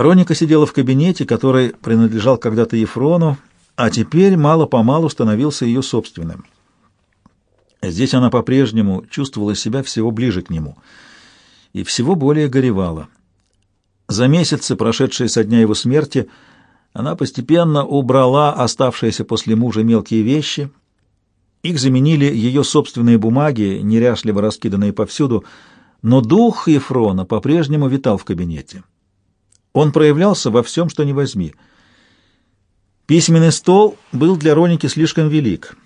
Роника сидела в кабинете, который принадлежал когда-то Ефрону, а теперь мало-помалу становился ее собственным. Здесь она по-прежнему чувствовала себя всего ближе к нему и всего более горевала. За месяцы, прошедшие со дня его смерти, она постепенно убрала оставшиеся после мужа мелкие вещи. Их заменили ее собственные бумаги, неряшливо раскиданные повсюду, но дух Ефрона по-прежнему витал в кабинете. Он проявлялся во всем, что не возьми. Письменный стол был для Роники слишком велик,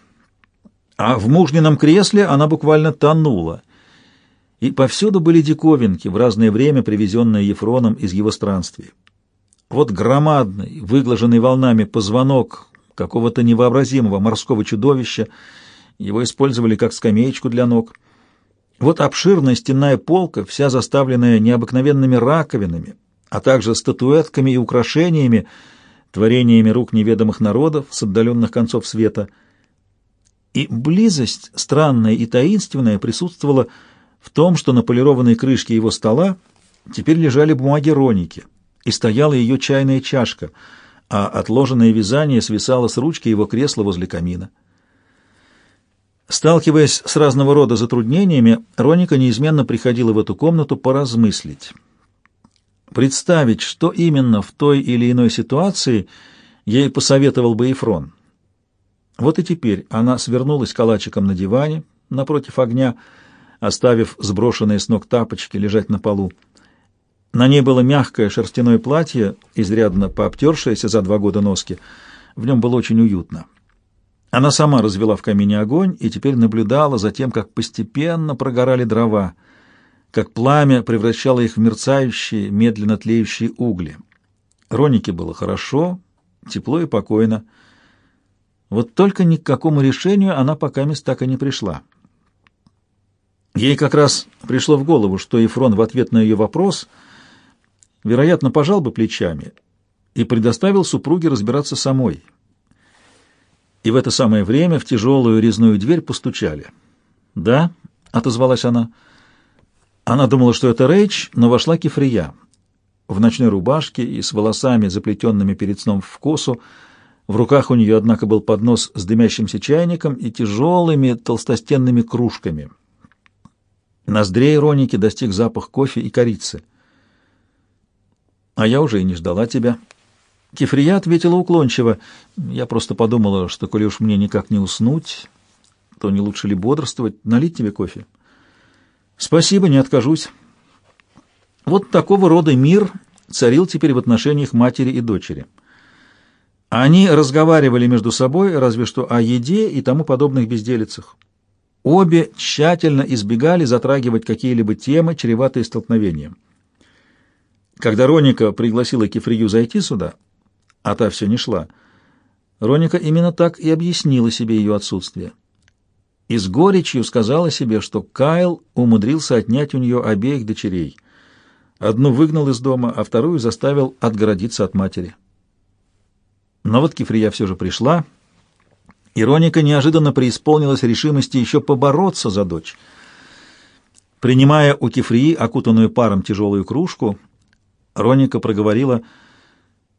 а в мужнином кресле она буквально тонула. И повсюду были диковинки, в разное время привезенные Ефроном из его странствий. Вот громадный, выглаженный волнами позвонок какого-то невообразимого морского чудовища, его использовали как скамеечку для ног. Вот обширная стенная полка, вся заставленная необыкновенными раковинами, а также статуэтками и украшениями, творениями рук неведомых народов с отдаленных концов света. И близость, странная и таинственная, присутствовала в том, что на полированной крышке его стола теперь лежали бумаги Роники, и стояла ее чайная чашка, а отложенное вязание свисало с ручки его кресла возле камина. Сталкиваясь с разного рода затруднениями, Роника неизменно приходила в эту комнату поразмыслить представить, что именно в той или иной ситуации ей посоветовал бы Ефрон. Вот и теперь она свернулась калачиком на диване напротив огня, оставив сброшенные с ног тапочки лежать на полу. На ней было мягкое шерстяное платье, изрядно пообтершееся за два года носки. В нем было очень уютно. Она сама развела в камине огонь и теперь наблюдала за тем, как постепенно прогорали дрова как пламя превращало их в мерцающие, медленно тлеющие угли. Ронике было хорошо, тепло и покойно. Вот только ни к какому решению она пока мест так и не пришла. Ей как раз пришло в голову, что Ефрон в ответ на ее вопрос, вероятно, пожал бы плечами и предоставил супруге разбираться самой. И в это самое время в тяжелую резную дверь постучали. «Да?» — отозвалась она. Она думала, что это Рейч, но вошла Кефрия. В ночной рубашке и с волосами, заплетенными перед сном в косу. В руках у нее, однако, был поднос с дымящимся чайником и тяжелыми толстостенными кружками. Ноздрей Роники достиг запах кофе и корицы. «А я уже и не ждала тебя». Кефрия ответила уклончиво. «Я просто подумала, что, коли уж мне никак не уснуть, то не лучше ли бодрствовать, налить тебе кофе?» Спасибо, не откажусь. Вот такого рода мир царил теперь в отношениях матери и дочери. Они разговаривали между собой разве что о еде и тому подобных безделицах. Обе тщательно избегали затрагивать какие-либо темы, чреватые столкновением. Когда Роника пригласила Кефрию зайти сюда, а та все не шла, Роника именно так и объяснила себе ее отсутствие и с горечью сказала себе, что Кайл умудрился отнять у нее обеих дочерей. Одну выгнал из дома, а вторую заставил отгородиться от матери. Но вот Кефрия все же пришла. Ироника неожиданно преисполнилась решимости еще побороться за дочь. Принимая у Кефрии окутанную паром тяжелую кружку, Роника проговорила,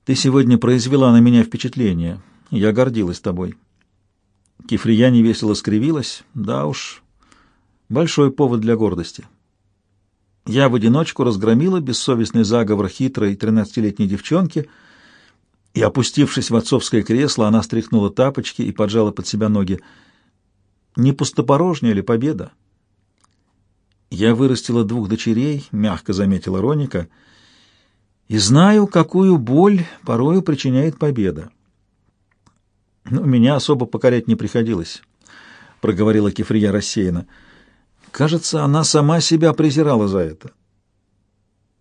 «Ты сегодня произвела на меня впечатление. Я гордилась тобой». Кифрия невесело скривилась. Да уж, большой повод для гордости. Я в одиночку разгромила бессовестный заговор хитрой тринадцатилетней девчонки, и, опустившись в отцовское кресло, она стряхнула тапочки и поджала под себя ноги. Не пустопорожняя ли победа? Я вырастила двух дочерей, мягко заметила Роника, и знаю, какую боль порою причиняет победа. «Ну, меня особо покорять не приходилось», — проговорила Кефрия рассеянно. «Кажется, она сама себя презирала за это.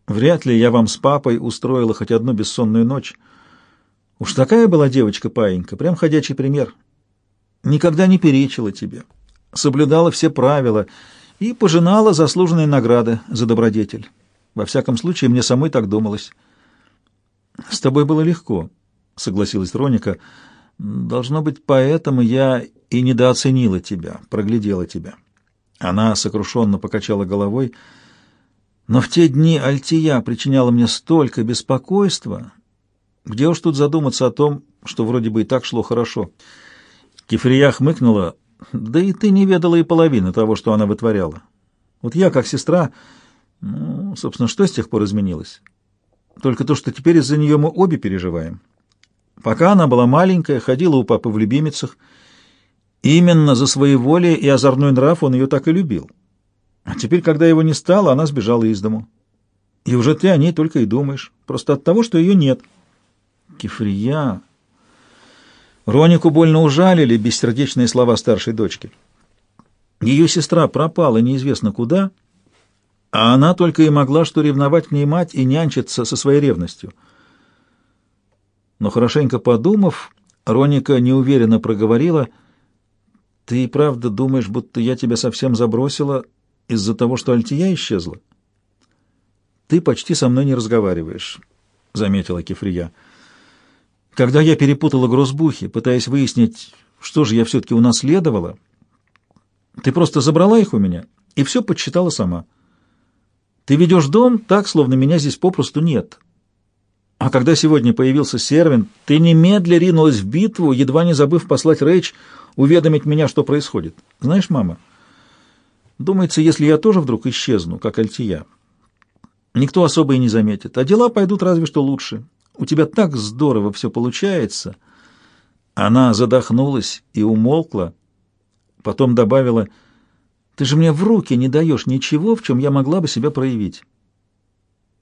Вряд ли я вам с папой устроила хоть одну бессонную ночь. Уж такая была девочка-паинька, прям ходячий пример. Никогда не перечила тебе, соблюдала все правила и пожинала заслуженные награды за добродетель. Во всяком случае, мне самой так думалось». «С тобой было легко», — согласилась Роника, — Должно быть, поэтому я и недооценила тебя, проглядела тебя. Она сокрушенно покачала головой. Но в те дни Альтия причиняла мне столько беспокойства, где уж тут задуматься о том, что вроде бы и так шло хорошо. Кефрия хмыкнула, да и ты не ведала и половины того, что она вытворяла. Вот я, как сестра, ну, собственно, что с тех пор изменилось? Только то, что теперь из-за нее мы обе переживаем. Пока она была маленькая, ходила у папы в любимицах. Именно за своеволие и озорной нрав он ее так и любил. А теперь, когда его не стало, она сбежала из дому. И уже ты о ней только и думаешь. Просто от того, что ее нет. Кефрия... Ронику больно ужалили бессердечные слова старшей дочки. Ее сестра пропала неизвестно куда, а она только и могла что ревновать к ней мать и нянчиться со своей ревностью. Но хорошенько подумав, Роника неуверенно проговорила, «Ты и правда думаешь, будто я тебя совсем забросила из-за того, что Альтия исчезла?» «Ты почти со мной не разговариваешь», — заметила Кефрия. «Когда я перепутала грузбухи, пытаясь выяснить, что же я все-таки унаследовала, ты просто забрала их у меня и все подсчитала сама. Ты ведешь дом так, словно меня здесь попросту нет. А когда сегодня появился Сервин, ты немедля ринулась в битву, едва не забыв послать Рэйч уведомить меня, что происходит. Знаешь, мама, думается, если я тоже вдруг исчезну, как Альтия, никто особо и не заметит, а дела пойдут разве что лучше. У тебя так здорово все получается. Она задохнулась и умолкла, потом добавила, «Ты же мне в руки не даешь ничего, в чем я могла бы себя проявить»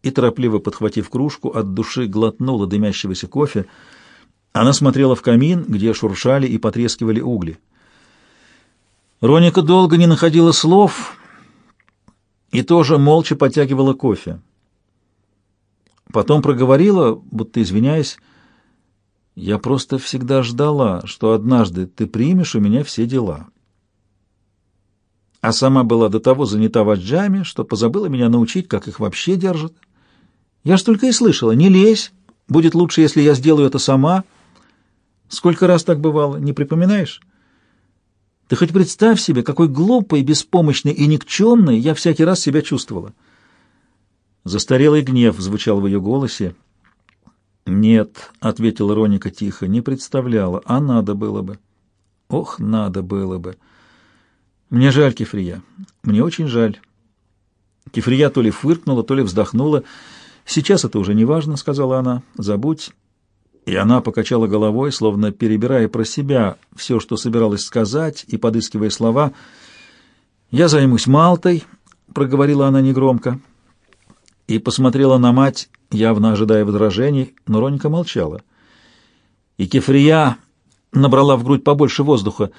и, торопливо подхватив кружку, от души глотнула дымящегося кофе. Она смотрела в камин, где шуршали и потрескивали угли. Роника долго не находила слов и тоже молча подтягивала кофе. Потом проговорила, будто извиняясь, «Я просто всегда ждала, что однажды ты примешь у меня все дела». А сама была до того занята вождями, что позабыла меня научить, как их вообще держат. Я ж только и слышала, не лезь, будет лучше, если я сделаю это сама. Сколько раз так бывало, не припоминаешь? Ты хоть представь себе, какой глупой, беспомощной и никчемной я всякий раз себя чувствовала. Застарелый гнев звучал в ее голосе. «Нет», — ответила Роника тихо, — «не представляла, а надо было бы». «Ох, надо было бы». «Мне жаль, Кефрия, мне очень жаль». Кефрия то ли фыркнула, то ли вздохнула, — «Сейчас это уже не важно», — сказала она, — «забудь». И она покачала головой, словно перебирая про себя все, что собиралась сказать, и подыскивая слова. «Я займусь Малтой», — проговорила она негромко, и посмотрела на мать, явно ожидая возражений, но Ронька молчала. И Кефрия набрала в грудь побольше воздуха.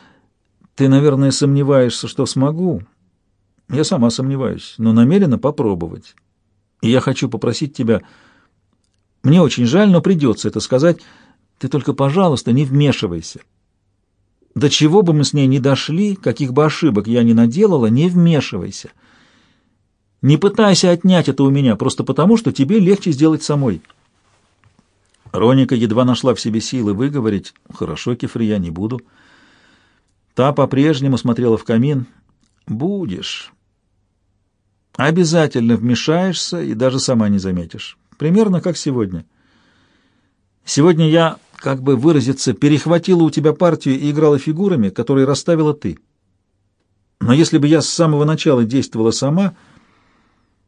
«Ты, наверное, сомневаешься, что смогу?» «Я сама сомневаюсь, но намерена попробовать». И я хочу попросить тебя... Мне очень жаль, но придется это сказать. Ты только, пожалуйста, не вмешивайся. До чего бы мы с ней ни дошли, каких бы ошибок я ни наделала, не вмешивайся. Не пытайся отнять это у меня, просто потому, что тебе легче сделать самой. Роника едва нашла в себе силы выговорить. «Хорошо, Кефри, я не буду». Та по-прежнему смотрела в камин. «Будешь». Обязательно вмешаешься и даже сама не заметишь. Примерно как сегодня. Сегодня я, как бы выразиться, перехватила у тебя партию и играла фигурами, которые расставила ты. Но если бы я с самого начала действовала сама,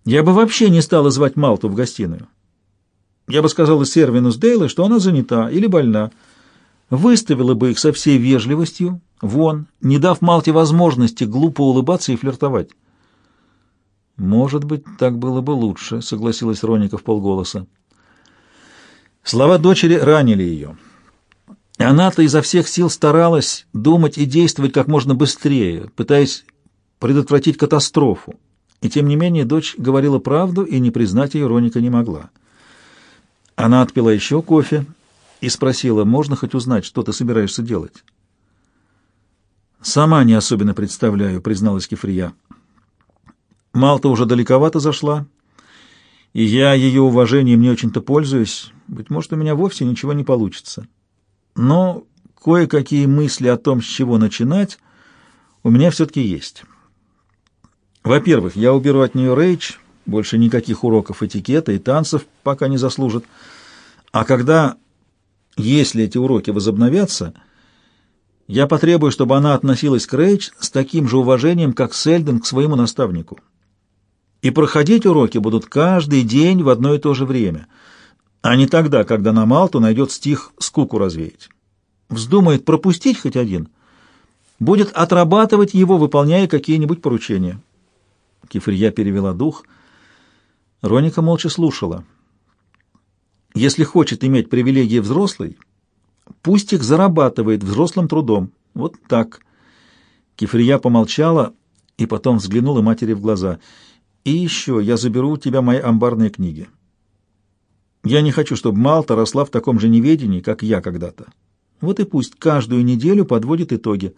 я бы вообще не стала звать Малту в гостиную. Я бы сказала Сервину с Дейлой, что она занята или больна, выставила бы их со всей вежливостью вон, не дав Малте возможности глупо улыбаться и флиртовать. «Может быть, так было бы лучше», — согласилась Роника в полголоса. Слова дочери ранили ее. Она-то изо всех сил старалась думать и действовать как можно быстрее, пытаясь предотвратить катастрофу. И тем не менее дочь говорила правду, и не признать ее Роника не могла. Она отпила еще кофе и спросила, можно хоть узнать, что ты собираешься делать? «Сама не особенно представляю», — призналась Кефрия. Малта уже далековато зашла, и я ее уважением не очень-то пользуюсь. Быть может, у меня вовсе ничего не получится. Но кое-какие мысли о том, с чего начинать, у меня все-таки есть. Во-первых, я уберу от нее Рейч, больше никаких уроков этикета и танцев пока не заслужит. А когда, если эти уроки возобновятся, я потребую, чтобы она относилась к Рейч с таким же уважением, как Сельден к своему наставнику. И проходить уроки будут каждый день в одно и то же время, а не тогда, когда на Малту найдет стих скуку развеять. Вздумает пропустить хоть один, будет отрабатывать его, выполняя какие-нибудь поручения. Кефрия перевела дух. Роника молча слушала. Если хочет иметь привилегии взрослый, пусть их зарабатывает взрослым трудом. Вот так. Кефрия помолчала и потом взглянула матери в глаза. И еще я заберу у тебя мои амбарные книги. Я не хочу, чтобы Малта росла в таком же неведении, как я когда-то. Вот и пусть каждую неделю подводит итоги.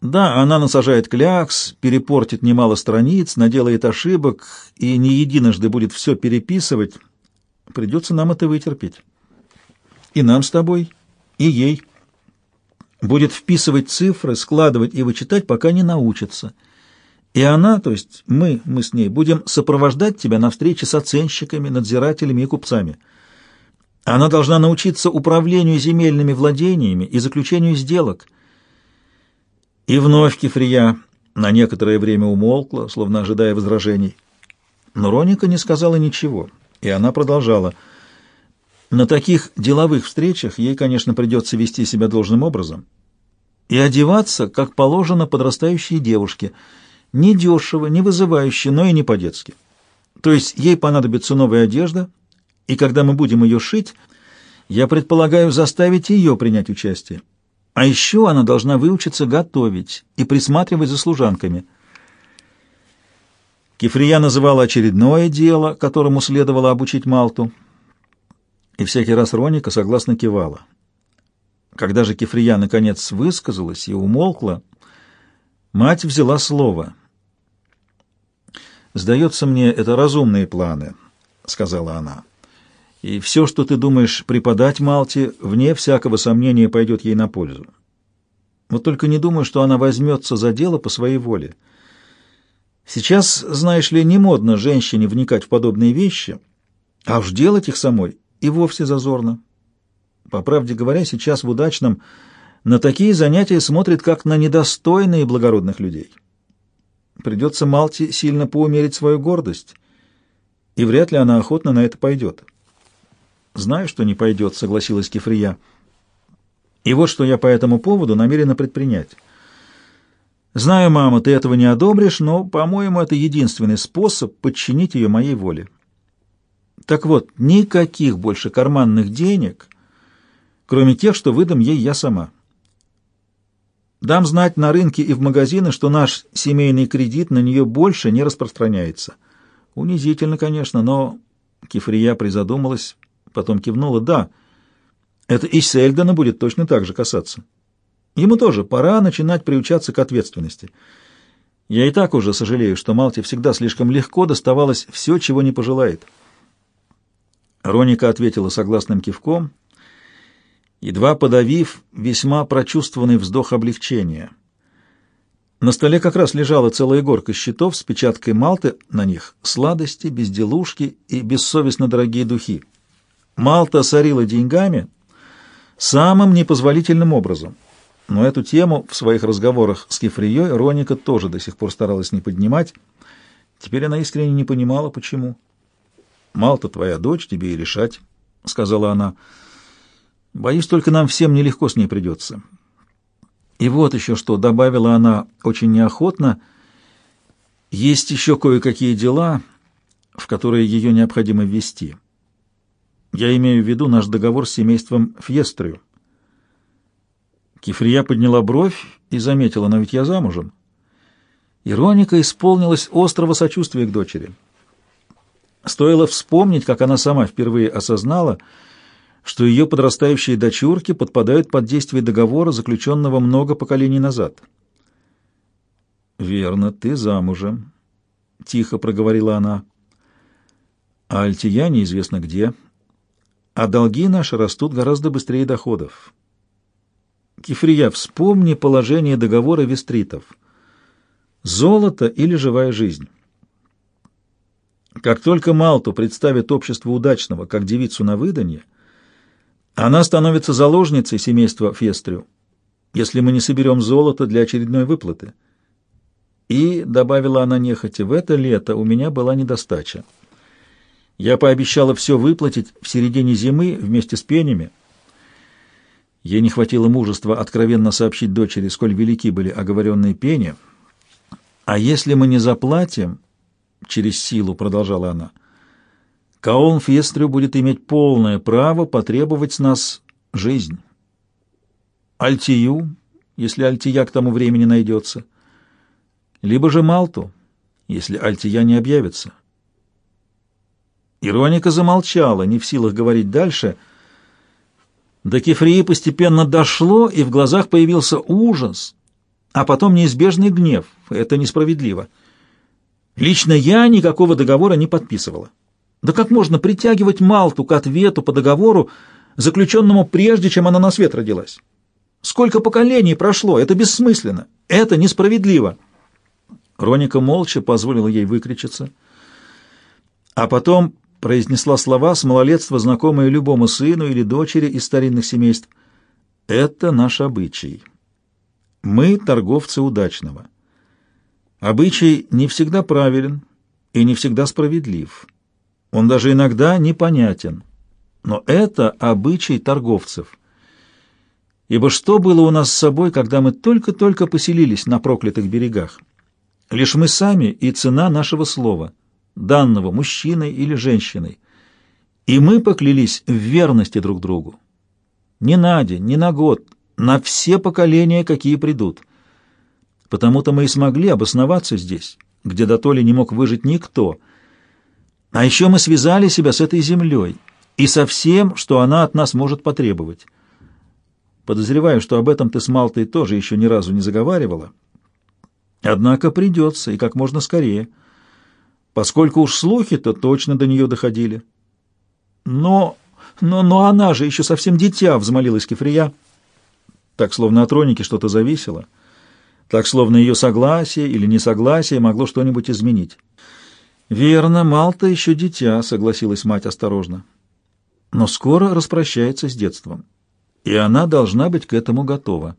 Да, она насажает клякс, перепортит немало страниц, наделает ошибок и не единожды будет все переписывать. Придется нам это вытерпеть. И нам с тобой, и ей. Будет вписывать цифры, складывать и вычитать, пока не научится. И она, то есть мы, мы с ней, будем сопровождать тебя на встрече с оценщиками, надзирателями и купцами. Она должна научиться управлению земельными владениями и заключению сделок – и вновь Кефрия на некоторое время умолкла, словно ожидая возражений. Но Роника не сказала ничего, и она продолжала. На таких деловых встречах ей, конечно, придется вести себя должным образом и одеваться, как положено подрастающей девушке, не дешево, не вызывающе, но и не по-детски. То есть ей понадобится новая одежда, и когда мы будем ее шить, я предполагаю заставить ее принять участие. А еще она должна выучиться готовить и присматривать за служанками. Кефрия называла очередное дело, которому следовало обучить Малту, и всякий раз Роника согласно кивала. Когда же Кефрия наконец высказалась и умолкла, мать взяла слово. «Сдается мне, это разумные планы», — сказала она. И все, что ты думаешь преподать Малте, вне всякого сомнения пойдет ей на пользу. Вот только не думаю, что она возьмется за дело по своей воле. Сейчас, знаешь ли, не модно женщине вникать в подобные вещи, а уж делать их самой и вовсе зазорно. По правде говоря, сейчас в удачном на такие занятия смотрят как на недостойные благородных людей. Придется Малте сильно поумерить свою гордость, и вряд ли она охотно на это пойдет. «Знаю, что не пойдет», — согласилась Кефрия. «И вот что я по этому поводу намерена предпринять. Знаю, мама, ты этого не одобришь, но, по-моему, это единственный способ подчинить ее моей воле. Так вот, никаких больше карманных денег, кроме тех, что выдам ей я сама. Дам знать на рынке и в магазины, что наш семейный кредит на нее больше не распространяется. Унизительно, конечно, но...» Кефрия призадумалась потом кивнула. «Да, это и Сельдена будет точно так же касаться. Ему тоже пора начинать приучаться к ответственности. Я и так уже сожалею, что Малте всегда слишком легко доставалось все, чего не пожелает». Роника ответила согласным кивком, едва подавив весьма прочувствованный вздох облегчения. На столе как раз лежала целая горка счетов с печаткой Малты на них, сладости, безделушки и бессовестно дорогие духи. Малта сорила деньгами самым непозволительным образом. Но эту тему в своих разговорах с Кефрией Роника тоже до сих пор старалась не поднимать. Теперь она искренне не понимала, почему. «Малта твоя дочь, тебе и решать», — сказала она. «Боюсь, только нам всем нелегко с ней придется». И вот еще что, добавила она очень неохотно, есть еще кое-какие дела, в которые ее необходимо ввести. Я имею в виду наш договор с семейством Фьестрию. Кифрия подняла бровь и заметила, но ведь я замужем. Ироника исполнилась острого сочувствия к дочери. Стоило вспомнить, как она сама впервые осознала, ее подрастающие дочурки подпадают под действие договора, заключенного много поколений назад. «Верно, ты замужем», — тихо проговорила она. «А Альтия неизвестно где, а долги наши растут гораздо быстрее доходов. Кифрия, вспомни положение договора вестритов. Золото или живая жизнь. Как только Малту представит общество удачного, как девицу на выданье, она становится заложницей семейства Фестрию, если мы не соберем золото для очередной выплаты. И, — добавила она нехотя, — в это лето у меня была недостача. Я пообещала все выплатить в середине зимы вместе с пенями. Ей не хватило мужества откровенно сообщить дочери, сколь велики были оговоренные пени. «А если мы не заплатим...» — через силу продолжала она. «Каон Фестрю будет иметь полное право потребовать с нас жизнь. Альтию, если Альтия к тому времени найдется» либо же Малту, если Альтия не объявится. Ироника замолчала, не в силах говорить дальше. До Кефрии постепенно дошло, и в глазах появился ужас, а потом неизбежный гнев. Это несправедливо. Лично я никакого договора не подписывала. Да как можно притягивать Малту к ответу по договору, заключенному прежде, чем она на свет родилась? Сколько поколений прошло? Это бессмысленно. Это несправедливо. Роника молча позволила ей выкричиться, а потом произнесла слова с малолетства, знакомые любому сыну или дочери из старинных семейств. «Это наш обычай. Мы торговцы удачного. Обычай не всегда правилен и не всегда справедлив. Он даже иногда непонятен. Но это обычай торговцев. Ибо что было у нас с собой, когда мы только-только поселились на проклятых берегах? Лишь мы сами и цена нашего слова, данного мужчиной или женщиной. И мы поклялись в верности друг другу. Не на день, не на год, на все поколения, какие придут. Потому-то мы и смогли обосноваться здесь, где до толи не мог выжить никто. А еще мы связали себя с этой землей и со всем, что она от нас может потребовать. Подозреваю, что об этом ты с Малтой тоже еще ни разу не заговаривала, Однако придется, и как можно скорее, поскольку уж слухи-то точно до нее доходили. Но, но, но она же еще совсем дитя, взмолилась Кефрия. Так, словно от Роники что-то зависело, так, словно ее согласие или несогласие могло что-нибудь изменить. «Верно, Малта еще дитя», — согласилась мать осторожно. «Но скоро распрощается с детством, и она должна быть к этому готова».